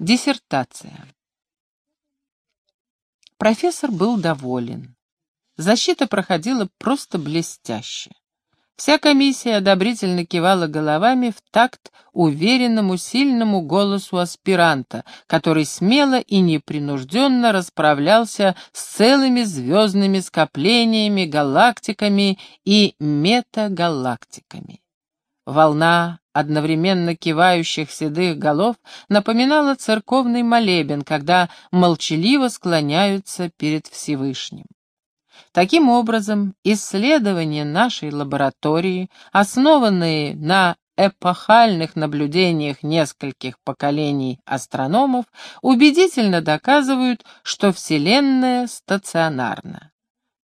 Диссертация. Профессор был доволен. Защита проходила просто блестяще. Вся комиссия одобрительно кивала головами в такт уверенному, сильному голосу аспиранта, который смело и непринужденно расправлялся с целыми звездными скоплениями, галактиками и метагалактиками. Волна одновременно кивающих седых голов напоминала церковный молебен, когда молчаливо склоняются перед Всевышним. Таким образом, исследования нашей лаборатории, основанные на эпохальных наблюдениях нескольких поколений астрономов, убедительно доказывают, что Вселенная стационарна.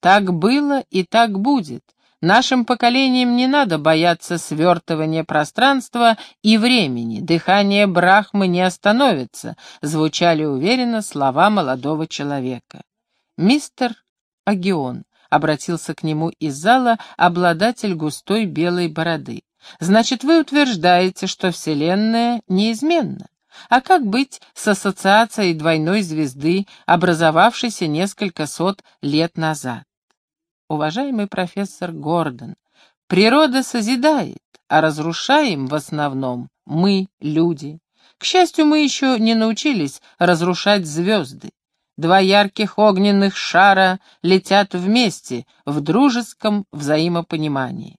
Так было и так будет. Нашим поколениям не надо бояться свертывания пространства и времени, дыхание Брахмы не остановится, звучали уверенно слова молодого человека. Мистер Агион, обратился к нему из зала обладатель густой белой бороды. Значит, вы утверждаете, что Вселенная неизменна. А как быть с ассоциацией двойной звезды, образовавшейся несколько сот лет назад? Уважаемый профессор Гордон, природа созидает, а разрушаем в основном мы, люди. К счастью, мы еще не научились разрушать звезды. Два ярких огненных шара летят вместе в дружеском взаимопонимании.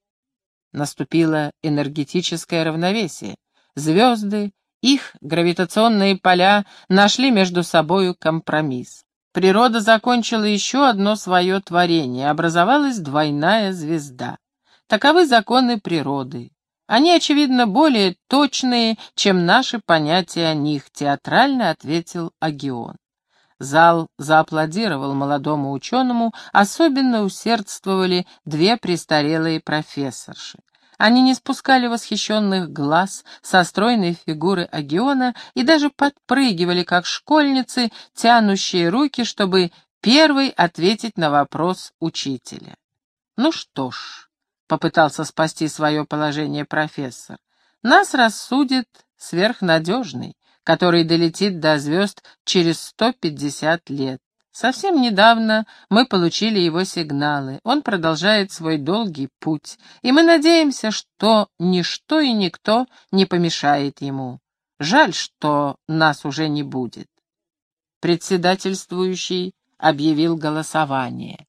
Наступило энергетическое равновесие. Звезды, их гравитационные поля нашли между собою компромисс. Природа закончила еще одно свое творение, образовалась двойная звезда. Таковы законы природы. Они, очевидно, более точные, чем наши понятия о них, театрально ответил Агион. Зал зааплодировал молодому ученому, особенно усердствовали две престарелые профессорши. Они не спускали восхищенных глаз со стройной фигуры Агиона и даже подпрыгивали, как школьницы, тянущие руки, чтобы первый ответить на вопрос учителя. «Ну что ж», — попытался спасти свое положение профессор, — «нас рассудит сверхнадежный который долетит до звезд через 150 лет. Совсем недавно мы получили его сигналы. Он продолжает свой долгий путь, и мы надеемся, что ничто и никто не помешает ему. Жаль, что нас уже не будет. Председательствующий объявил голосование.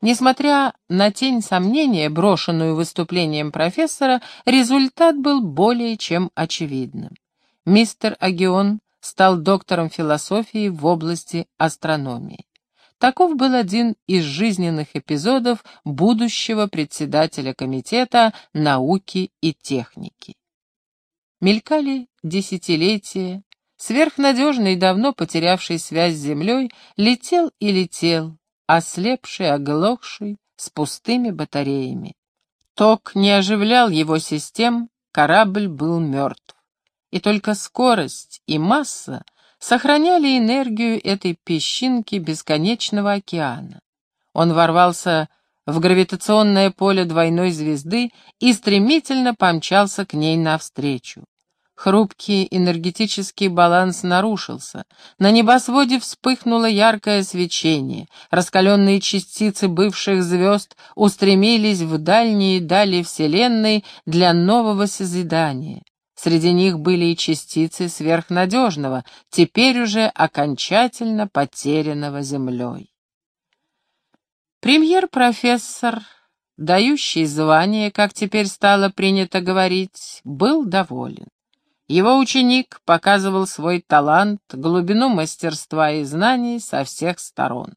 Несмотря на тень сомнения, брошенную выступлением профессора, результат был более чем очевидным мистер Агион стал доктором философии в области астрономии. Таков был один из жизненных эпизодов будущего председателя комитета науки и техники. Мелькали десятилетия, сверхнадежный, давно потерявший связь с землей, летел и летел, ослепший, оглохший, с пустыми батареями. Ток не оживлял его систем, корабль был мертв и только скорость и масса сохраняли энергию этой песчинки бесконечного океана. Он ворвался в гравитационное поле двойной звезды и стремительно помчался к ней навстречу. Хрупкий энергетический баланс нарушился. На небосводе вспыхнуло яркое свечение. Раскаленные частицы бывших звезд устремились в дальние дали Вселенной для нового созидания. Среди них были и частицы сверхнадежного, теперь уже окончательно потерянного землей. Премьер-профессор, дающий звание, как теперь стало принято говорить, был доволен. Его ученик показывал свой талант, глубину мастерства и знаний со всех сторон.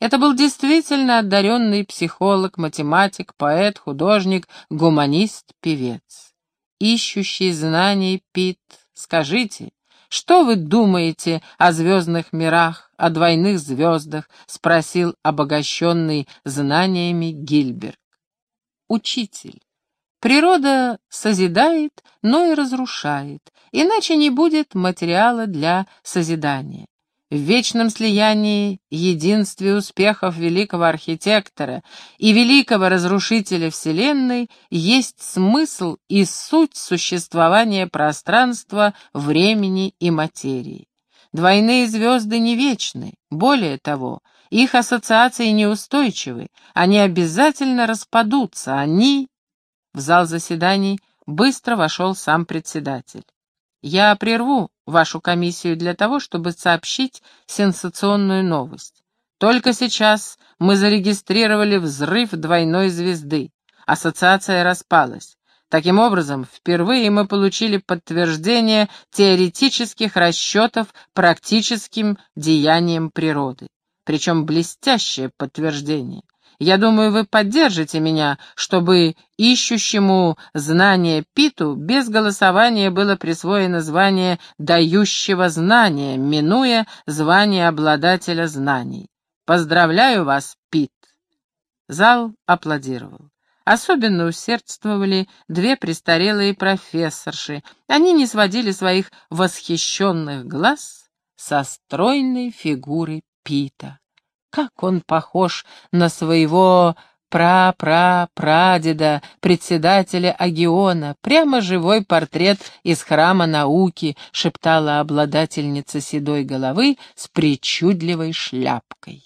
Это был действительно одаренный психолог, математик, поэт, художник, гуманист, певец ищущий знаний Пит, скажите, что вы думаете о звездных мирах, о двойных звездах?» — спросил обогащенный знаниями Гильберг. «Учитель, природа созидает, но и разрушает, иначе не будет материала для созидания в вечном слиянии, единстве успехов великого архитектора и великого разрушителя Вселенной есть смысл и суть существования пространства, времени и материи. Двойные звезды не вечны. Более того, их ассоциации неустойчивы. Они обязательно распадутся. Они... В зал заседаний быстро вошел сам председатель. Я прерву вашу комиссию для того, чтобы сообщить сенсационную новость. Только сейчас мы зарегистрировали взрыв двойной звезды. Ассоциация распалась. Таким образом, впервые мы получили подтверждение теоретических расчетов практическим деянием природы. Причем блестящее подтверждение. Я думаю, вы поддержите меня, чтобы ищущему знание Питу без голосования было присвоено звание дающего знания, минуя звание обладателя знаний. Поздравляю вас, Пит. Зал аплодировал. Особенно усердствовали две престарелые профессорши. Они не сводили своих восхищенных глаз со стройной фигуры Пита. Как он похож на своего пра-пра-прадеда, председателя Агиона, прямо живой портрет из храма науки, шептала обладательница седой головы с причудливой шляпкой.